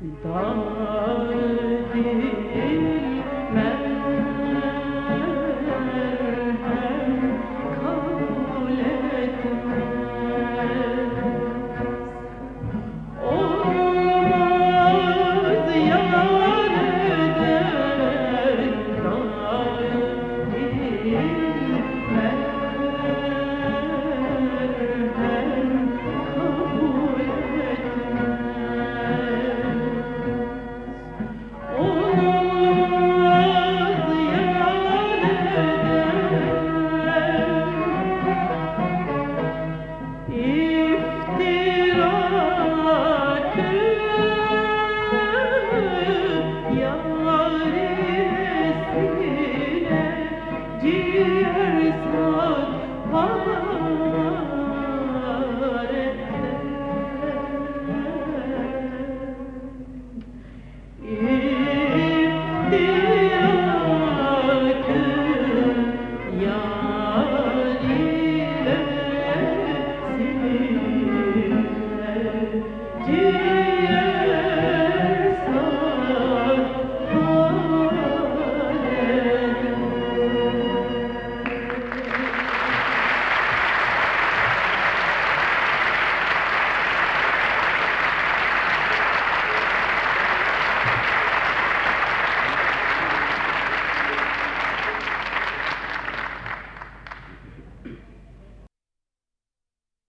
Da.